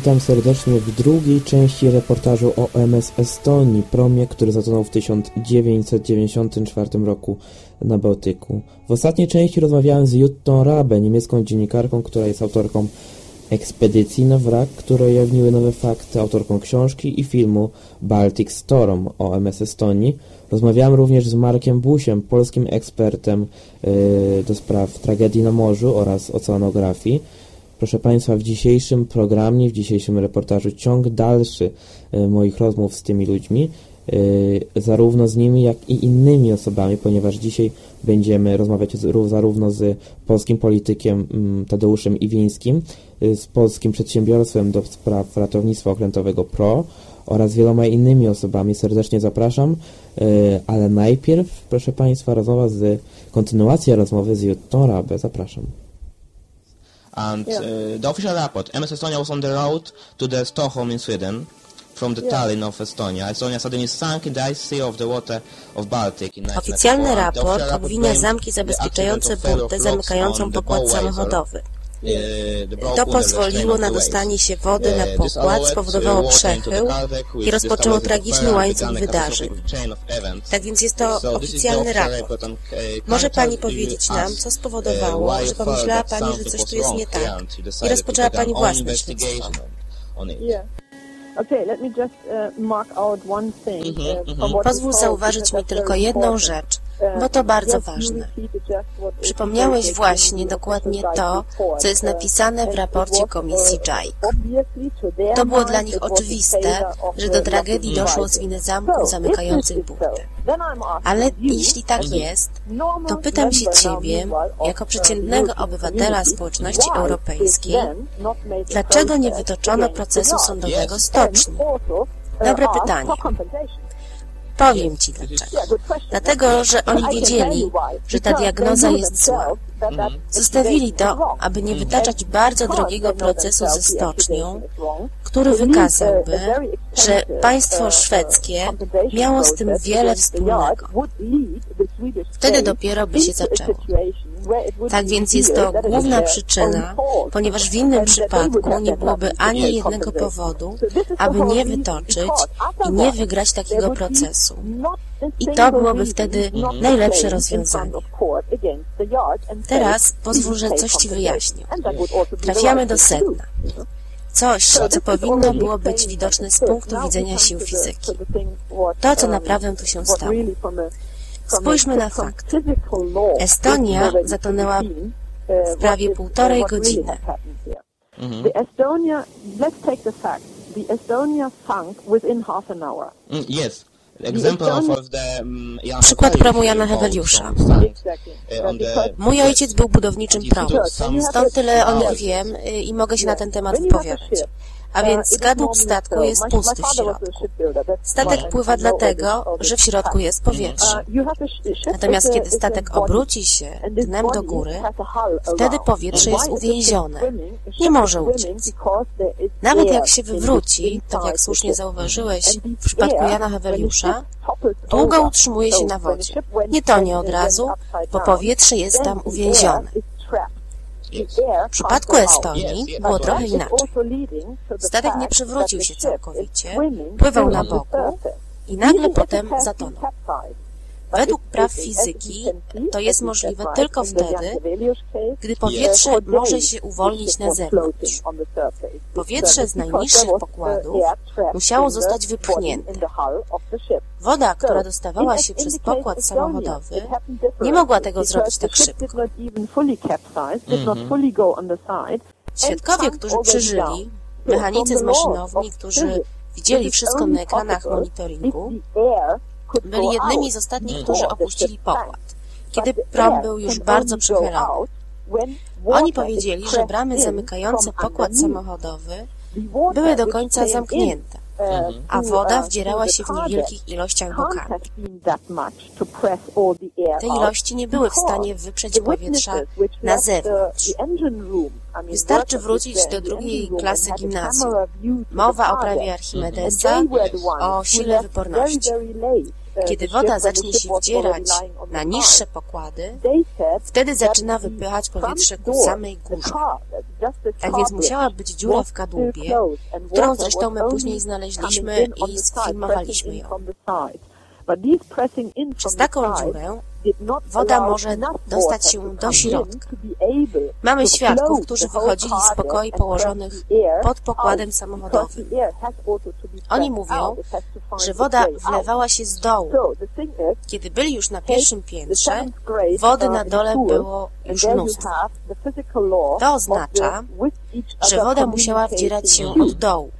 Witam serdecznie w drugiej części reportażu o MS Estonii, promie, który zatonął w 1994 roku na Bałtyku. W ostatniej części rozmawiałem z Juttą Rabe, niemiecką dziennikarką, która jest autorką ekspedycji na wrak, które ujawniły nowe fakty, autorką książki i filmu Baltic Storm o MS Estonii. Rozmawiałem również z Markiem Busiem, polskim ekspertem yy, do spraw tragedii na morzu oraz oceanografii. Proszę Państwa, w dzisiejszym programie, w dzisiejszym reportażu ciąg dalszy y, moich rozmów z tymi ludźmi, y, zarówno z nimi, jak i innymi osobami, ponieważ dzisiaj będziemy rozmawiać zarówno z polskim politykiem mm, Tadeuszem Iwińskim, y, z polskim przedsiębiorstwem do spraw ratownictwa okrętowego PRO oraz wieloma innymi osobami. Serdecznie zapraszam, ale najpierw, proszę Państwa, rozmowa z, kontynuacja rozmowy z Juttą Rabę. Zapraszam. And yeah. uh, the official report, MS Estonia was on the road to the Stockholm in Sweden from the yeah. Tallinn of Estonia. Estonia suddenly sank in the ice sea of the water of Baltic in Oficjalny raport obwinia zamki zabezpieczające burtę zamykającą pokład samochodowy. To pozwoliło na dostanie się wody na pokład, spowodowało przechył i rozpoczęło tragiczny łańcuch wydarzeń. Tak więc jest to oficjalny raport. Może Pani powiedzieć nam, co spowodowało, że pomyślała Pani, że coś tu jest nie tak i rozpoczęła Pani własne śledztwo. Pozwól zauważyć mi tylko jedną rzecz bo to bardzo ważne. Przypomniałeś właśnie dokładnie to, co jest napisane w raporcie Komisji JAIC. To było dla nich oczywiste, że do tragedii doszło z winy zamków zamykających burtę. Ale jeśli tak jest, to pytam się Ciebie, jako przeciętnego obywatela społeczności europejskiej, dlaczego nie wytoczono procesu sądowego stoczni? Dobre pytanie. Powiem Ci dlaczego. Dlatego, że oni wiedzieli, że ta diagnoza jest zła. Zostawili to, aby nie wytaczać bardzo drogiego procesu ze stocznią, który wykazałby, że państwo szwedzkie miało z tym wiele wspólnego. Wtedy dopiero by się zaczęło. Tak więc jest to główna przyczyna, ponieważ w innym przypadku nie byłoby ani jednego powodu, aby nie wytoczyć i nie wygrać takiego procesu. I to byłoby wtedy najlepsze rozwiązanie. Teraz pozwól, że coś Ci wyjaśnię. Trafiamy do sedna. Coś, co powinno było być widoczne z punktu widzenia sił fizyki. To, co naprawdę tu się stało. Spójrzmy na fakt. Estonia zatonęła w prawie półtorej godziny. Mhm. Yes. Przykład promu Jana Heweliusza. Mój ojciec był budowniczym promu, stąd tyle o nich wiem y, i mogę się na ten temat wypowiadać. A więc skadłub statku jest pusty w środku. Statek pływa dlatego, że w środku jest powietrze. Natomiast kiedy statek obróci się dnem do góry, wtedy powietrze jest uwięzione. Nie może uciec. Nawet jak się wywróci, tak jak słusznie zauważyłeś w przypadku Jana Heweliusza, długo utrzymuje się na wodzie. Nie tonie od razu, bo powietrze jest tam uwięzione. W przypadku Estonii było trochę inaczej. Statek nie przywrócił się całkowicie, pływał na boku i nagle potem zatonął. Według praw fizyki to jest możliwe tylko wtedy, gdy powietrze może się uwolnić na zewnątrz. Powietrze z najniższych pokładów musiało zostać wypchnięte. Woda, która dostawała się przez pokład samochodowy, nie mogła tego zrobić tak szybko. Świadkowie, którzy przeżyli, mechanicy z maszynowni, którzy widzieli wszystko na ekranach monitoringu, byli jednymi z ostatnich, którzy opuścili pokład, kiedy prom był już bardzo przechylony. Oni powiedzieli, że bramy zamykające pokład samochodowy były do końca zamknięte, a woda wdzierała się w niewielkich ilościach bokami. Te ilości nie były w stanie wyprzeć powietrza na zewnątrz. Wystarczy wrócić do drugiej klasy gimnazjum. Mowa o prawie Archimedesa, o sile wyporności. Kiedy woda zacznie się wdzierać na niższe pokłady, wtedy zaczyna wypychać powietrze ku samej górze. Tak więc musiała być dziura w kadłubie, którą zresztą my później znaleźliśmy i sfilmowaliśmy ją. Przez taką dziurę woda może dostać się do środka. Mamy świadków, którzy wychodzili z pokoi położonych pod pokładem samochodowym. Oni mówią, że woda wlewała się z dołu. Kiedy byli już na pierwszym piętrze, wody na dole było już mnóstwo. To oznacza, że woda musiała wdzierać się od dołu.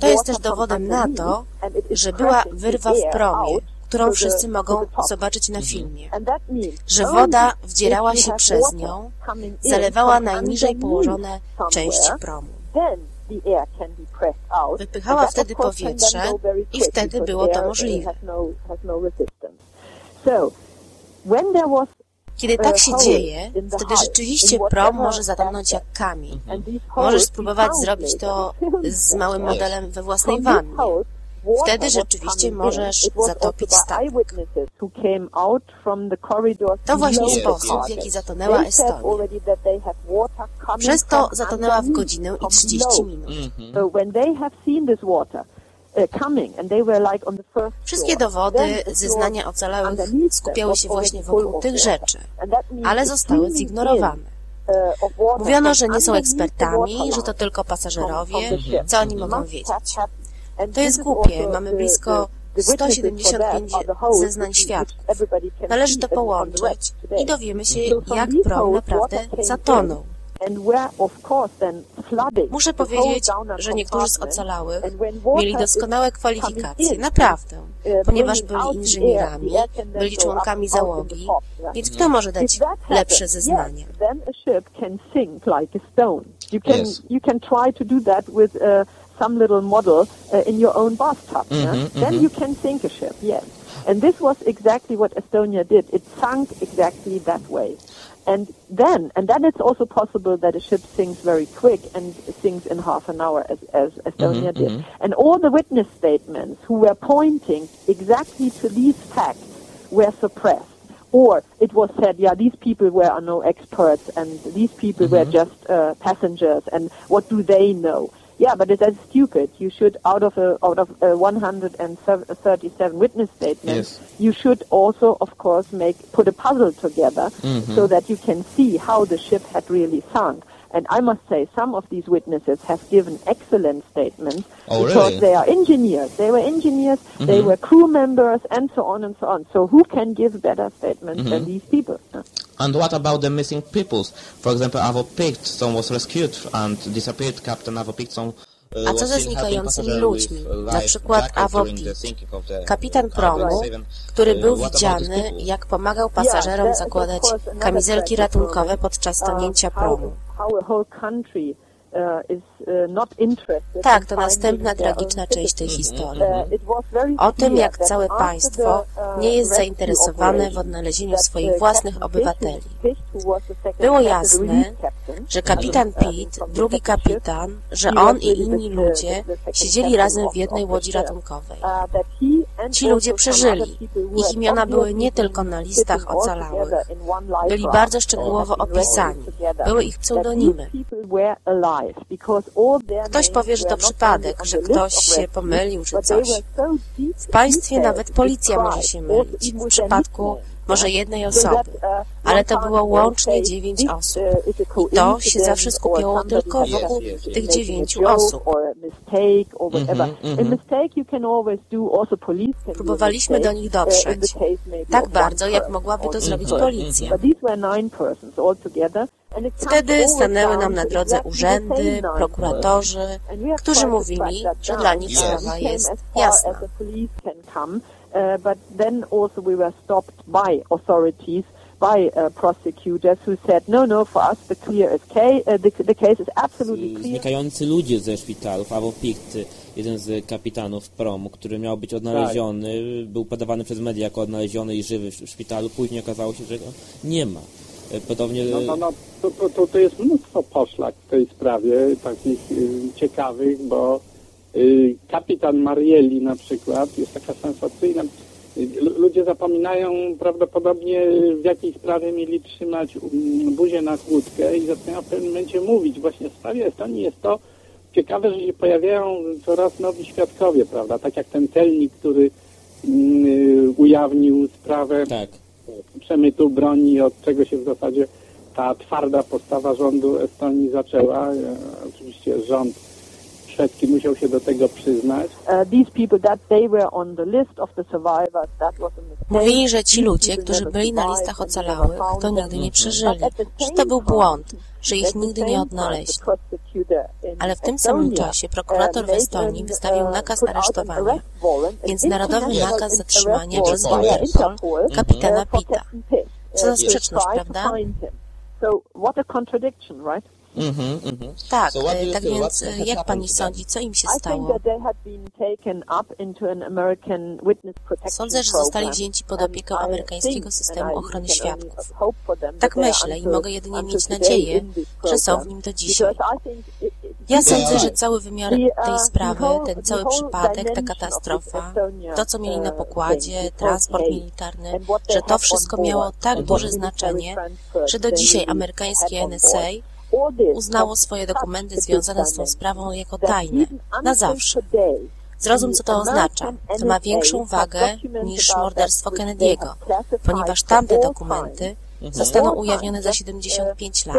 To jest też dowodem na to, że była wyrwa w promie, którą wszyscy mogą zobaczyć na filmie, że woda wdzierała się przez nią, zalewała najniżej położone części promu. Wypychała wtedy powietrze i wtedy było to możliwe. Kiedy tak się dzieje, wtedy rzeczywiście prom może zatonąć jak kamień. Możesz spróbować zrobić to z małym modelem we własnej wannie. Wtedy rzeczywiście możesz zatopić statek. To właśnie sposób, w jaki zatonęła Estonia. Przez to zatonęła w godzinę i 30 minut. Wszystkie dowody, zeznania ocalałych skupiały się właśnie wokół tych rzeczy, ale zostały zignorowane. Mówiono, że nie są ekspertami, że to tylko pasażerowie, co oni mogą wiedzieć. To jest głupie, mamy blisko 175 zeznań świadków. Należy to połączyć i dowiemy się, jak prom naprawdę zatonął. Muszę powiedzieć, że niektórzy z ocalałych mieli doskonałe kwalifikacje, naprawdę, ponieważ byli inżynierami, byli członkami załogi, więc kto może dać lepsze zeznania? some little model uh, in your own bathtub. Mm-hmm, yeah? mm-hmm. Then you can sink a ship, yes. And this was exactly what Estonia did. It sunk exactly that way. And then, and then it's also possible that a ship sinks very quick and sinks in half an hour, as, as Estonia mm-hmm, did. Mm-hmm. And all the witness statements who were pointing exactly to these facts were suppressed. Or it was said, yeah, these people were no experts and these people were just uh, passengers and what do they know? Yeah, but it's that's stupid. You should, out of a, out of a 137 witness statements, Yes. you should also, of course, make put a puzzle together mm-hmm. so that you can see how the ship had really sunk. And I must say, some of these witnesses have given excellent statements Oh, because really? they are engineers. They were engineers, they mm-hmm. were crew members, and so on and so on. So who can give better statements than mm-hmm. these people? And what about the missing peoples? For example, Avo Pictson was rescued and disappeared. Captain Avo Pictson uh, A co ze znikającymi ludźmi? uh, Na przykład Avo the kapitan promu, który Uh, był about widziany, jak pomagał pasażerom zakładać kamizelki ratunkowe podczas tonięcia promu. Tak, to następna tragiczna część tej historii. O tym, jak całe państwo nie jest zainteresowane w odnalezieniu swoich własnych obywateli. Było jasne, że kapitan Pitt, drugi kapitan, że on i inni ludzie siedzieli razem w jednej łodzi ratunkowej. Ci ludzie przeżyli. Ich imiona były nie tylko na listach ocalałych. Byli bardzo szczegółowo opisani. Były ich pseudonimy. Ktoś powie, że to przypadek, że ktoś się pomylił czy coś. W państwie nawet policja może się mylić. W przypadku może jednej osoby, ale to było łącznie dziewięć osób. I to się zawsze skupiało tylko wokół tych dziewięciu osób. Próbowaliśmy do nich dotrzeć, tak bardzo, jak mogłaby to zrobić policja. Wtedy stanęły nam na drodze urzędy, prokuratorzy, którzy mówili, że dla nich sprawa jest jasna. Uh, but then also we were stopped by authorities, by uh, prosecutors who said, no, no, for us the clear is ca- uh, the, the case is absolutely clear. Znikający ludzie ze szpitalów, Avo Picht, jeden z kapitanów promu, który miał być odnaleziony, był podawany przez media jako odnaleziony i żywy w szpitalu, później okazało się, że go nie ma. Podobnie... No, no, no to, to, to, to jest mnóstwo poszlak w tej sprawie, takich y, ciekawych, bo kapitan Marieli na przykład jest taka sensacyjna. Y, ludzie zapominają prawdopodobnie w jakiej sprawie mieli trzymać um, buzię na kłódkę i zaczynają w pewnym momencie mówić. Właśnie w sprawie Estonii jest to ciekawe, że się pojawiają coraz nowi świadkowie, prawda? Tak jak ten celnik, który y, ujawnił sprawę tak. przemytu broni, od czego się w zasadzie ta twarda postawa rządu Estonii zaczęła. E, oczywiście rząd szwedzki musiał się do tego przyznać. Mówili, że ci ludzie, którzy byli na listach ocalałych, to nigdy nie przeżyli, że to był błąd, że ich nigdy nie odnaleźli. Ale w tym samym czasie prokurator w Estonii wystawił nakaz aresztowania, międzynarodowy nakaz zatrzymania przez Interpol kapitana Pita. Co za sprzeczność, prawda? So what a contradiction, right? Mm -hmm, mm -hmm. Tak, so tak więc jak pani sądzi, co im się stało? Sądzę, że zostali wzięci pod opiekę amerykańskiego systemu ochrony świadków. Tak myślę i mogę jedynie mieć nadzieję, że są w nim do dzisiaj. Ja sądzę, że cały wymiar tej sprawy, ten cały przypadek, ta katastrofa, to co mieli na pokładzie, transport militarny, że to wszystko miało tak duże znaczenie, że do dzisiaj amerykańskie NSA uznało swoje dokumenty związane z tą sprawą jako tajne, na zawsze. Zrozum, co to oznacza. To ma większą wagę niż morderstwo Kennedy'ego, ponieważ tamte dokumenty zostaną ujawnione za 75 lat,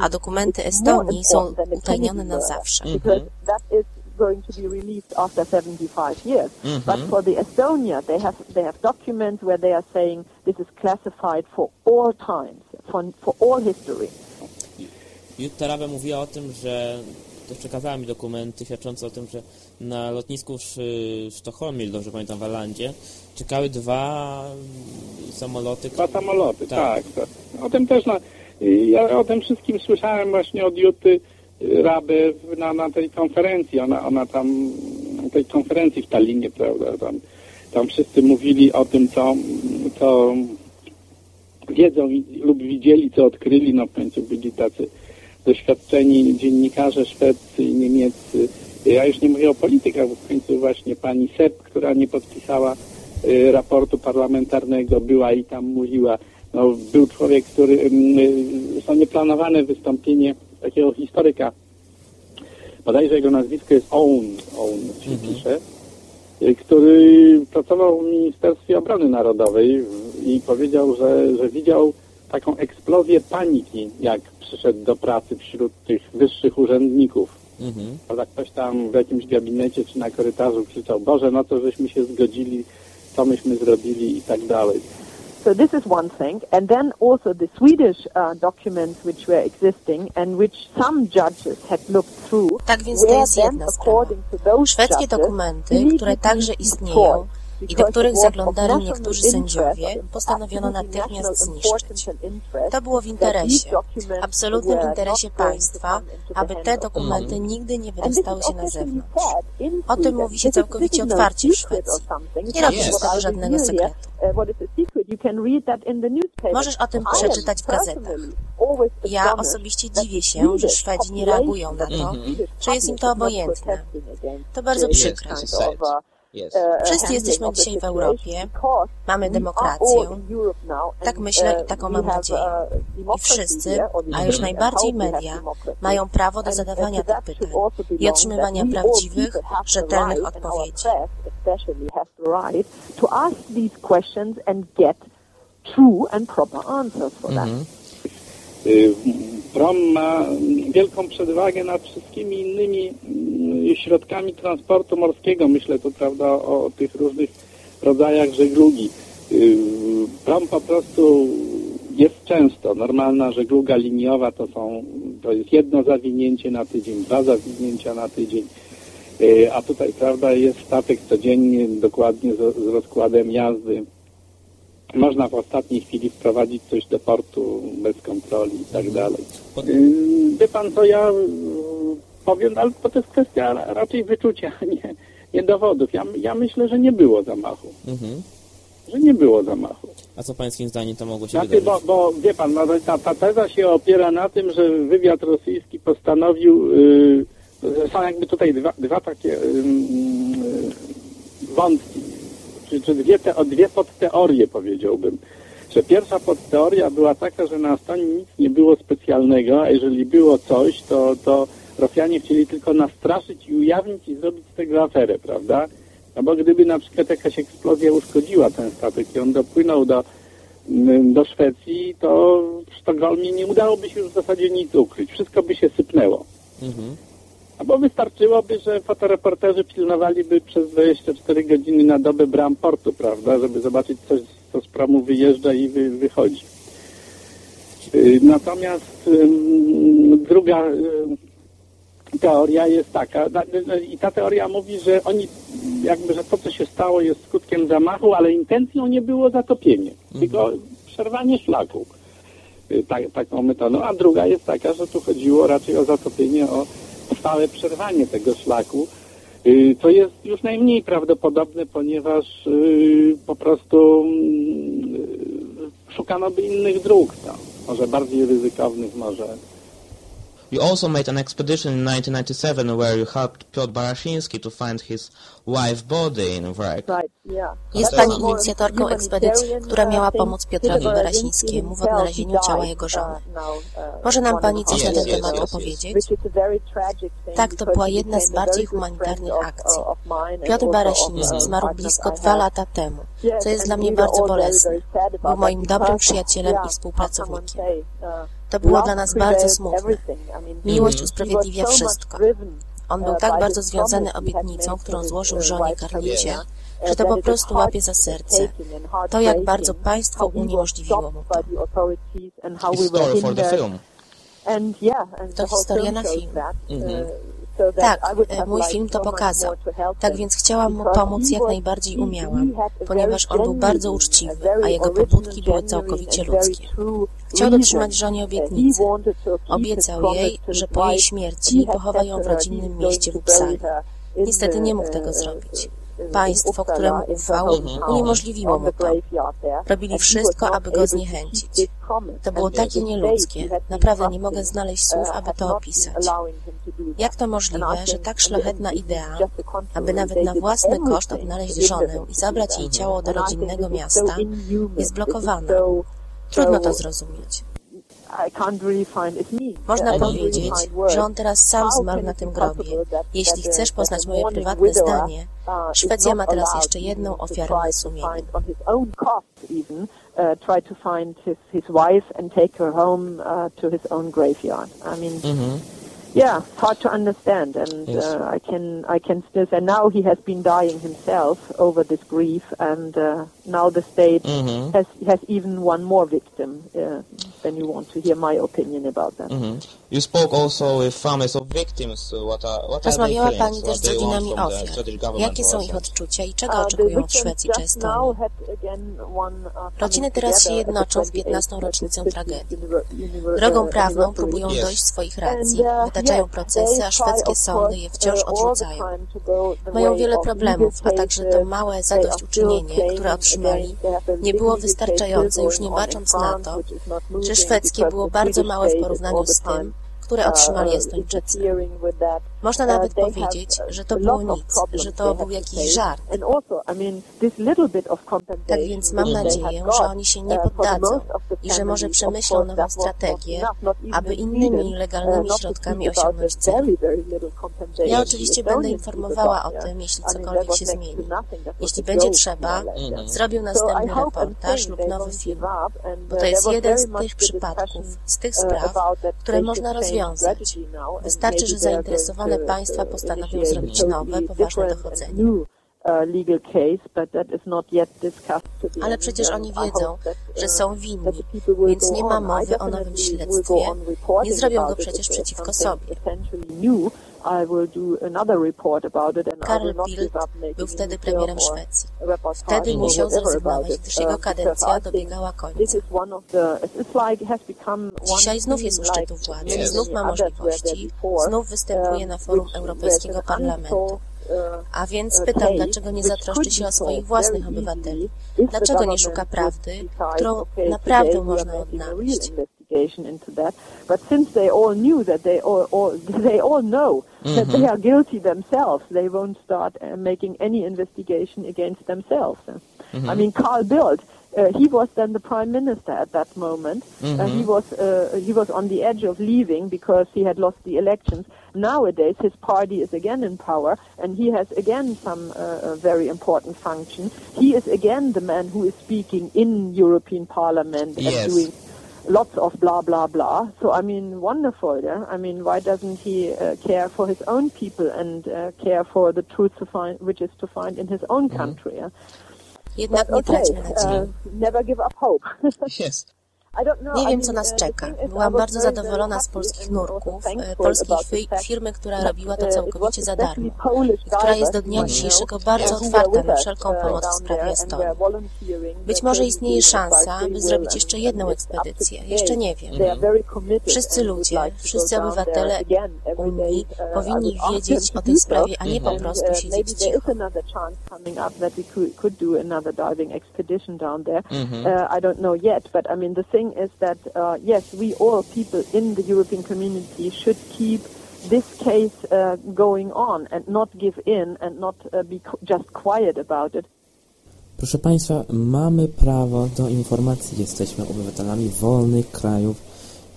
a dokumenty Estonii są utajnione na zawsze. going to be released after 75 years. Mm -hmm. But for the Estonia, they have they have documents where they are saying this is classified for all times, for, for all history. Jutta Rabe mówiła o tym, że też przekazała mi dokumenty świadczące o tym, że na lotnisku w Sztokholmie, dobrze pamiętam, w Alandzie, czekały dwa samoloty. Dwa samoloty, tak. tak. O tym też, na, ja o tym wszystkim słyszałem właśnie od Juty Raby na, na tej konferencji. Ona, ona tam, na tej konferencji w Tallinie, prawda, tam, tam wszyscy mówili o tym, co, co wiedzą lub widzieli, co odkryli, no w końcu byli tacy doświadczeni dziennikarze szwedzcy i niemieccy. Ja już nie mówię o politykach, bo w końcu właśnie pani Sepp, która nie podpisała y, raportu parlamentarnego, była i tam mówiła. No, był człowiek, który, y, są nieplanowane wystąpienie takiego historyka, bodajże jego nazwisko jest Owen, Owen się mhm. pisze, y, który pracował w Ministerstwie Obrony Narodowej i powiedział, że, że widział taką eksplozję paniki, jak przyszedł do pracy wśród tych wyższych urzędników. Mhm. Prawda, ktoś tam w jakimś gabinecie czy na korytarzu krzyczał, Boże, no to żeśmy się zgodzili, co myśmy zrobili i tak dalej. So this is one thing, and then also the Swedish uh, documents which were existing and which some judges had looked through. Tak więc to jest jedna sprawa. Szwedzkie dokumenty, które także istnieją, i do których zaglądali niektórzy sędziowie, postanowiono natychmiast zniszczyć. To było w interesie, absolutnym interesie państwa, aby te dokumenty nigdy nie wydostały się na zewnątrz. O tym mówi się całkowicie otwarcie w Szwecji. Nie robi się z tego żadnego sekretu. Możesz o tym przeczytać w gazetach. Ja osobiście dziwię się, że Szwedzi nie reagują na to, że jest im to obojętne. To bardzo przykre. E, Wszyscy jesteśmy dzisiaj w Europie, mamy demokrację, tak myślę i taką mam nadzieję. I wszyscy, a już najbardziej media, mają prawo do zadawania tych pytań i otrzymywania prawdziwych, rzetelnych odpowiedzi. true and proper answers for that. Mm -hmm. Prom ma wielką przewagę nad wszystkimi innymi mm, środkami transportu morskiego. Myślę tu, prawda, o, tych różnych rodzajach żeglugi. Y, prom po prostu jest często. Normalna żegluga liniowa to są, to jest jedno zawinięcie na tydzień, dwa zawinięcia na tydzień. Y, a tutaj, prawda, jest statek codziennie, dokładnie z rozkładem jazdy można w ostatniej chwili wprowadzić coś do portu bez kontroli i tak dalej. Y, wie pan co, ja y, powiem, ale to jest kwestia raczej wyczucia, nie, nie dowodów. Ja, ja myślę, że nie było zamachu. Mhm. że nie było zamachu. A co pańskim zdaniem to mogło się Znaczy, wydarzyć? bo, bo wie pan, no, ta, ta teza się opiera na tym, że wywiad rosyjski postanowił, yy, są jakby tutaj dwa, dwa takie yy, yy, wątki, czy, czy dwie, te, o dwie podteorie powiedziałbym. Że pierwsza podteoria była taka, że na Estonii nic nie było specjalnego, a jeżeli było coś, to, to Rosjanie chcieli tylko nastraszyć i ujawnić i zrobić z tego aferę, prawda? No bo gdyby na przykład jakaś eksplozja uszkodziła ten statek i on dopłynął do, mm, do Szwecji, to w Sztokholmie nie udałoby się już w zasadzie nic ukryć. Wszystko by się sypnęło. Mhm. Albo wystarczyłoby, że fotoreporterzy pilnowaliby przez 24 godziny na dobę bram portu, prawda, żeby zobaczyć coś, co z promu wyjeżdża i wy, wychodzi. Y, Natomiast druga ym, teoria jest taka, i ta teoria mówi, że oni, jakby, że to, co się stało, jest skutkiem zamachu, ale intencją nie było zatopienie, tylko przerwanie szlaku. Y, Tak, taką metodą. A druga jest taka, że tu chodziło raczej o zatopienie, o stałe przerwanie tego szlaku, y, co jest już najmniej prawdopodobne, ponieważ y, po prostu mm, y, szukano by innych dróg, no. może bardziej ryzykownych, może You also made an expedition in 1997 where you helped Piotr Barashinsky to find his wife's body in wreck. Right, yeah. Jest pani inicjatorką ekspedycji, która miała pomóc Piotrowi Barasińskiemu w odnalezieniu ciała jego żony. Może nam pani coś na ten temat opowiedzieć? Tak, to była jedna z bardziej humanitarnych akcji. Piotr Barasiński zmarł blisko dwa lata temu, co jest dla mnie bardzo bolesne. Był moim dobrym przyjacielem i współpracownikiem. To było dla nas bardzo smutne. Miłość usprawiedliwia wszystko. On był tak bardzo związany obietnicą, którą złożył żonie Karlicie, że to po prostu łapie za serce. To, jak bardzo państwo uniemożliwiło mu to. To historia na film. Mhm. Tak, e, mój film to pokazał. Tak więc chciałam mu pomóc jak najbardziej umiałam, ponieważ on był bardzo uczciwy, a jego pobudki były całkowicie ludzkie. Chciał dotrzymać żonie obietnicy. Obiecał jej, że po jej śmierci pochowa ją w rodzinnym mieście w Uppsali. Niestety nie mógł tego zrobić. Państwo, któremu ufał, uniemożliwiło mu to. Robili wszystko, aby go zniechęcić. To było takie nieludzkie. Naprawdę nie mogę znaleźć słów, aby to opisać. Jak to możliwe, że tak szlachetna idea, aby nawet na własny koszt odnaleźć żonę i zabrać jej ciało do rodzinnego miasta, jest blokowana? Trudno to zrozumieć. Można powiedzieć, że on teraz sam zmarł na tym grobie. Jeśli chcesz poznać moje prywatne zdanie, Szwecja ma teraz jeszcze jedną ofiarę na sumieniu. Uh, uh, Mhm. Yeah, hard to understand, and Yes. uh, I can I can still. And now he has been dying himself over this grief, and uh, now the state Mhm. has has even one more victim. Uh, then you want to hear my opinion about that. Mhm. You spoke also with families of victims. What are, what are Rozmawiała feelings? Pani też z rodzinami ofiar. Jakie są ich odczucia i czego Uh, oczekują w Szwecji czy Estonii? uh, Rodziny teraz się jednoczą w the 15. 28th rocznicę tragedii. Drogą uh, prawną próbują Yes. dojść swoich racji, wytaczają procesy, a szwedzkie sądy je wciąż odrzucają. Mają wiele problemów, a także to małe are zadośćuczynienie, które otrzymali, nie było wystarczające, już nie bacząc na to, że szwedzkie było bardzo małe w porównaniu z tym, które otrzymali Estończycy. Można nawet powiedzieć, uh, że to było nic, że to był jakiś żart. Tak więc mam nadzieję, że oni się nie uh, poddadzą i że może przemyślą nową strategię, aby in innymi legalnymi uh, to środkami osiągnąć cel. Ja oczywiście będę informowała o tym, jeśli cokolwiek się zmieni. Jeśli będzie trzeba, yeah. zrobię następny reportaż lub nowy film, bo to jest jeden z tych przypadków, z tych spraw, które można rozwiązać. Wystarczy, że they to, państwa initiate zrobić nowe, poważne dochodzenie. Uh, Ale przecież oni wiedzą, że uh, są that winni, więc nie ma mowy o nowym śledztwie. Nie zrobią go przecież przeciwko sobie. Karl Bildt był wtedy premierem Szwecji. Wtedy musiał zrezygnować, gdyż uh, jego because kadencja dobiegała końca. Dzisiaj znów jest u szczytu władzy, znów ma możliwości, znów występuje na forum which Europejskiego Parlamentu. Untold A więc pytam, dlaczego nie zatroszczy się o swoich własnych obywateli? Dlaczego nie szuka prawdy, którą naprawdę można odnaleźć? into that. But since they all knew that they all, all they all know mm-hmm. that they are guilty themselves, they won't start uh, making any investigation against themselves. Mm-hmm. I mean, Carl Bildt, uh, he was then the prime minister at that moment. Mm-hmm. Uh, he was uh, he was on the edge of leaving because he had lost the elections. Nowadays, his party is again in power, and he has again some uh, very important function. He is again the man who is speaking in European Parliament yes. and doing lots of blah blah blah. So I mean, wonderful. Yeah. I mean, why doesn't he uh, care for his own people and uh, care for the truth to find, which is to find in his own mm-hmm. country? Yeah? Jednak nie traćmy nadziei. Uh, never give up hope. yes. Nie wiem, co nas czeka. Byłam bardzo zadowolona z polskich nurków, e, polskiej firmy, która robiła to całkowicie za darmo i która jest do dnia dzisiejszego bardzo otwarta na wszelką pomoc w sprawie Estonii. Być może istnieje szansa, by zrobić jeszcze jedną ekspedycję. Jeszcze nie wiem. Wszyscy ludzie, wszyscy obywatele Unii powinni wiedzieć o tej sprawie, a nie po prostu siedzieć cicho. I don't thing is that, uh, yes, we all people in the European community should keep this case uh, going on and not give in and not uh, be just quiet about it. Proszę Państwa, mamy prawo do informacji. Jesteśmy obywatelami wolnych krajów,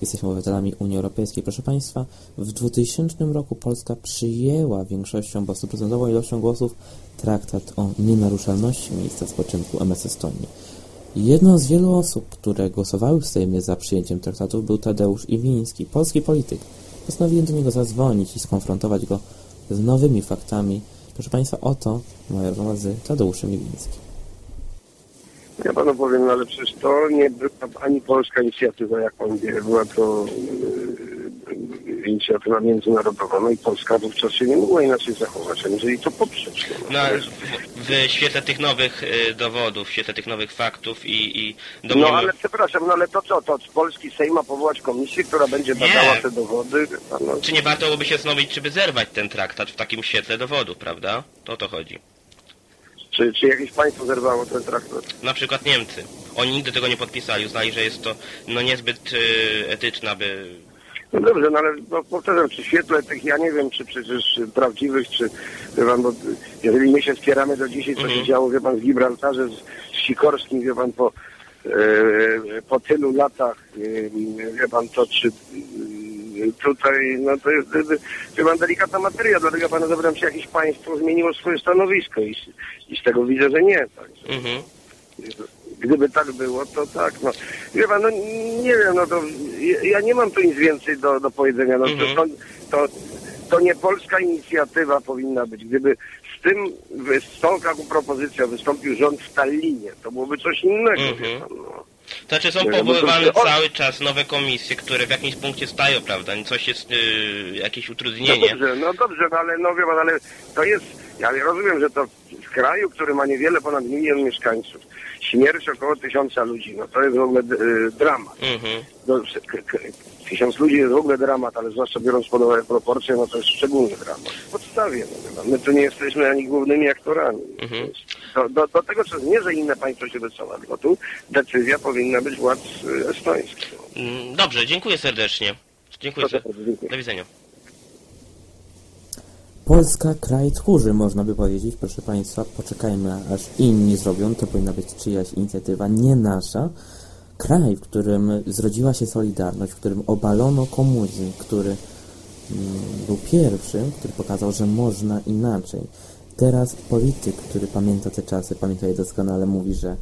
jesteśmy obywatelami Unii Europejskiej. Proszę Państwa, w 2000 roku Polska przyjęła większością, bo 100% ilością głosów traktat o nienaruszalności miejsca spoczynku MS Estonii. Jedną z wielu osób, które głosowały w Sejmie za przyjęciem traktatu był Tadeusz Iwiński, polski polityk. Postanowiłem do niego zadzwonić i skonfrontować go z nowymi faktami. Proszę Państwa, oto moja rozmowa z Tadeuszem Iwińskim. Ja panu powiem, no ale przecież to nie była ani polska inicjatywa, jak pan wie, była to yy, inicjatywa międzynarodowa, no i Polska wówczas się nie mogła inaczej zachować, aniżeli to poprzeć. No, w, świetle tych nowych y, dowodów, w świetle tych nowych faktów i, i No ale przepraszam, no ale to co, to Polski Sejm ma powołać komisję, która będzie badała te dowody? No. Czy nie warto byłoby się zastanowić, czy by zerwać ten traktat w takim świetle dowodów, prawda? To o to chodzi. Czy, czy jakieś państwo zerwało ten traktat? Na przykład Niemcy. Oni nigdy tego nie podpisali. Uznali, że jest to no, niezbyt y, etyczne, aby... No dobrze, no ale no, powtarzam, czy w świetle tych, ja nie wiem, czy przecież prawdziwych, czy wie pan, bo jeżeli my się spieramy do dzisiaj, co się mhm. działo, wie pan, w Gibraltarze, z, z Sikorskim, wie pan, po, e, po tylu latach, e, wie pan, to czy tutaj, no to jest chyba delikatna materia, dlatego pana zapytam, czy jakieś państwo zmieniło swoje stanowisko i, i z tego widzę, że nie. Mhm. Gdyby tak było, to tak, no. Wie pan, no nie wiem, no to ja nie mam tu nic więcej do, do powiedzenia, no mhm. to, to, to nie polska inicjatywa powinna być. Gdyby z tym, z tą taką propozycją wystąpił rząd w Tallinie, to byłoby coś innego, mhm. pan, no. Znaczy są powoływane cały czas nowe komisje, które w jakimś punkcie stają, prawda? Coś jest, yy, jakieś utrudnienie. No dobrze, no dobrze, no ale no wie pan, ale to jest, ja rozumiem, że to w kraju, który ma niewiele ponad milion mieszkańców, śmierć około tysiąca ludzi, no to jest w ogóle y, dramat. Mhm. No, tysiąc ludzi jest w ogóle dramat, ale zwłaszcza biorąc pod uwagę proporcje, no to jest szczególny dramat. W podstawie, no, my tu nie jesteśmy ani głównymi aktorami. Mhm. Do, do, do, tego, co nie, że inne państwo się wycofa, tylko tu decyzja powinna być władz y, estońskich. Mm, dobrze, dziękuję serdecznie. Dziękuję. Proszę, dziękuję. Do widzenia. Polska kraj tchórzy, można by powiedzieć. Proszę Państwa, poczekajmy, aż inni zrobią. To powinna być czyjaś inicjatywa, nie nasza. Kraj, w którym zrodziła się Solidarność, w którym obalono komunizm, który mm, był pierwszym, który pokazał, że można inaczej. Teraz polityk, który pamięta te czasy, pamięta je doskonale, mówi, że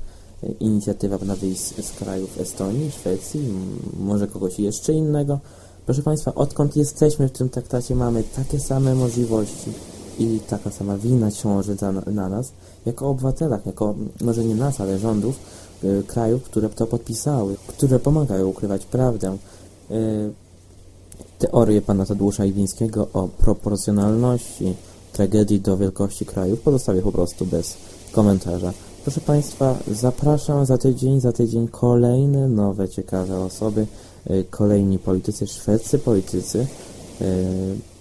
inicjatywa powinna wyjść z krajów Estonii, Szwecji, może kogoś jeszcze innego. Proszę Państwa, odkąd jesteśmy w tym traktacie, mamy takie same możliwości i taka sama wina ciąży na, na nas, jako obywatelach, jako może nie nas, ale rządów y, krajów, które to podpisały, które pomagają ukrywać prawdę. Y, teorie pana Tadeusza Iwińskiego o proporcjonalności tragedii do wielkości krajów pozostawię po prostu bez komentarza. Proszę Państwa, zapraszam za tydzień, za tydzień kolejne nowe, ciekawe osoby. E, kolejni politycy, szwedzcy politycy. E,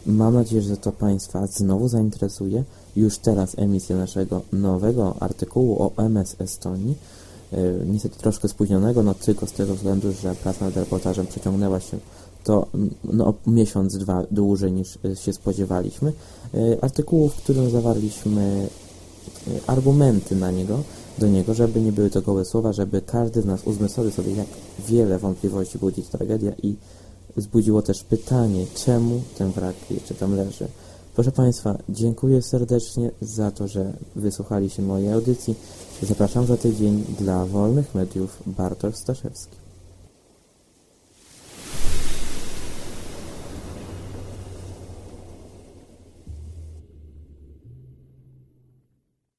mam nadzieję, że to Państwa znowu zainteresuje. już teraz emisję naszego nowego artykułu o MS Estonii. E, niestety troszkę spóźnionego, no tylko z tego względu, że praca nad reportażem przeciągnęła się to no, miesiąc, dwa dłużej niż się spodziewaliśmy. Artykułu, w którym zawarliśmy argumenty na niego, do niego, żeby nie były to gołe słowa, żeby każdy z nas uzmysłowił sobie, jak wiele wątpliwości budzi tragedia i wzbudziło też pytanie, czemu ten wrak jeszcze tam leży. Proszę Państwa, dziękuję serdecznie za to, że wysłuchaliście mojej audycji. Zapraszam za tydzień dla Wolnych Mediów Bartosz Staszewski.